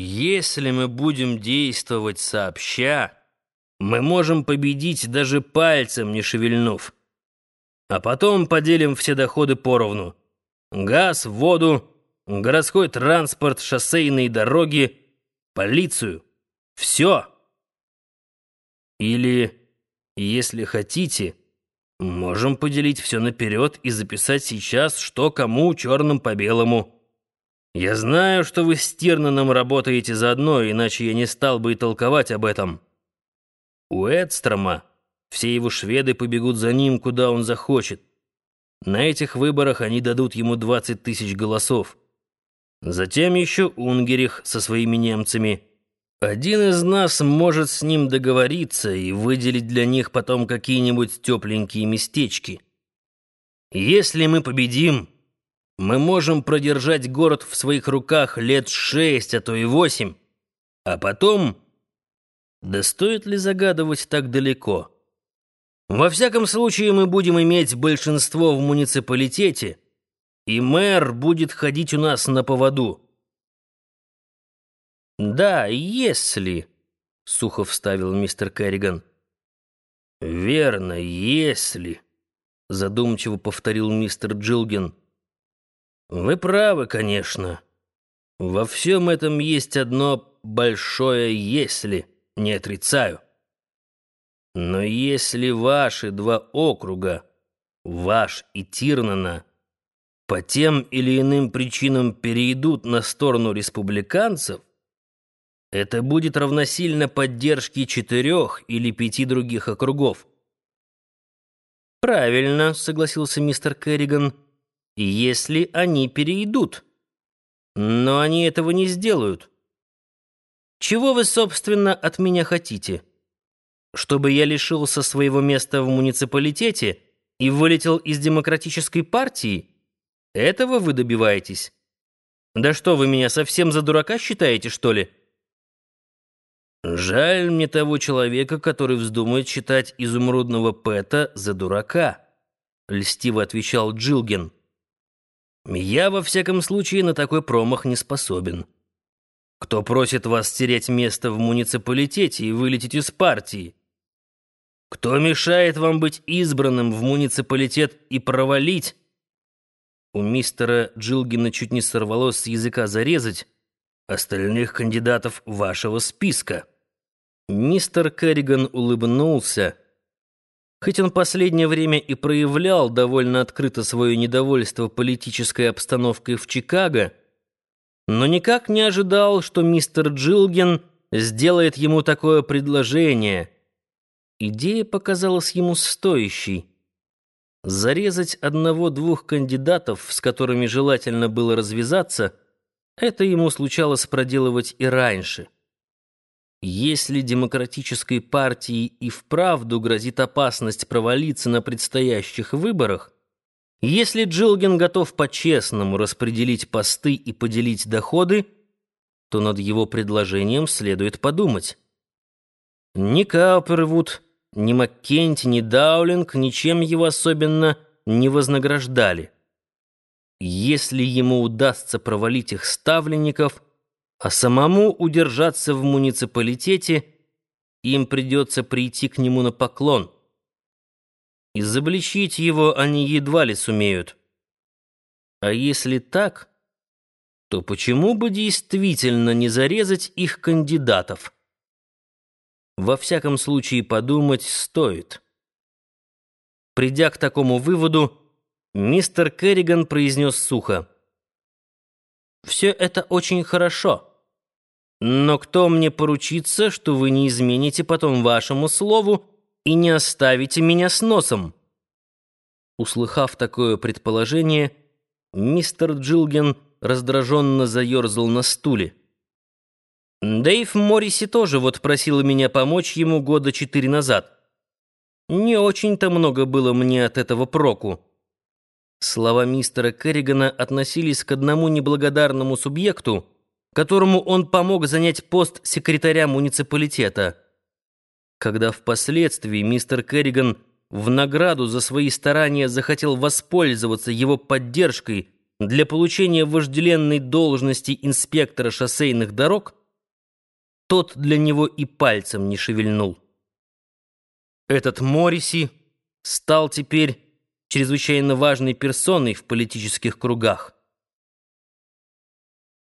Если мы будем действовать сообща, мы можем победить даже пальцем не шевельнув. А потом поделим все доходы поровну. Газ, воду, городской транспорт, шоссейные дороги, полицию. Все. Или, если хотите, можем поделить все наперед и записать сейчас, что кому черным по белому. Я знаю, что вы с Тирнаном работаете заодно, иначе я не стал бы и толковать об этом. У Эдстрома все его шведы побегут за ним, куда он захочет. На этих выборах они дадут ему 20 тысяч голосов. Затем еще Унгерих со своими немцами. Один из нас может с ним договориться и выделить для них потом какие-нибудь тепленькие местечки. Если мы победим, мы можем продержать город в своих руках лет шесть, а то и восемь, а потом... Да стоит ли загадывать так далеко? Во всяком случае, мы будем иметь большинство в муниципалитете, и мэр будет ходить у нас на поводу. «Да, если...» — сухо вставил мистер Керриган. «Верно, если...» — задумчиво повторил мистер Джилген. «Вы правы, конечно. Во всем этом есть одно большое «если», не отрицаю. Но если ваши два округа, ваш и Тирнана, по тем или иным причинам перейдут на сторону республиканцев, это будет равносильно поддержке четырех или пяти других округов. «Правильно», — согласился мистер Керриган, — «если они перейдут. Но они этого не сделают. Чего вы, собственно, от меня хотите?» чтобы я лишился своего места в муниципалитете и вылетел из демократической партии? Этого вы добиваетесь? Да что, вы меня совсем за дурака считаете, что ли? Жаль мне того человека, который вздумает считать изумрудного Пэта за дурака, льстиво отвечал Джилген. Я, во всяком случае, на такой промах не способен. Кто просит вас стереть место в муниципалитете и вылететь из партии? Кто мешает вам быть избранным в муниципалитет и провалить? У мистера Джилгина чуть не сорвалось с языка зарезать остальных кандидатов вашего списка. Мистер Керриган улыбнулся. Хоть он последнее время и проявлял довольно открыто свое недовольство политической обстановкой в Чикаго, но никак не ожидал, что мистер Джилгин сделает ему такое предложение — Идея показалась ему стоящей. Зарезать одного-двух кандидатов, с которыми желательно было развязаться, это ему случалось проделывать и раньше. Если демократической партии и вправду грозит опасность провалиться на предстоящих выборах, если Джилген готов по-честному распределить посты и поделить доходы, то над его предложением следует подумать. Ни Каупервуд, ни Маккенти, ни Даулинг ничем его особенно не вознаграждали. Если ему удастся провалить их ставленников, а самому удержаться в муниципалитете, им придется прийти к нему на поклон. Изобличить его они едва ли сумеют. А если так, то почему бы действительно не зарезать их кандидатов? Во всяком случае, подумать стоит. Придя к такому выводу, мистер Керриган произнес сухо. «Все это очень хорошо. Но кто мне поручится, что вы не измените потом вашему слову и не оставите меня с носом?» Услыхав такое предположение, мистер Джилген раздраженно заерзал на стуле. Дэйв Морриси тоже вот просил меня помочь ему года четыре назад. Не очень-то много было мне от этого проку. Слова мистера Керригана относились к одному неблагодарному субъекту, которому он помог занять пост секретаря муниципалитета. Когда впоследствии мистер Керриган в награду за свои старания захотел воспользоваться его поддержкой для получения вожделенной должности инспектора шоссейных дорог, тот для него и пальцем не шевельнул. Этот Морриси стал теперь чрезвычайно важной персоной в политических кругах.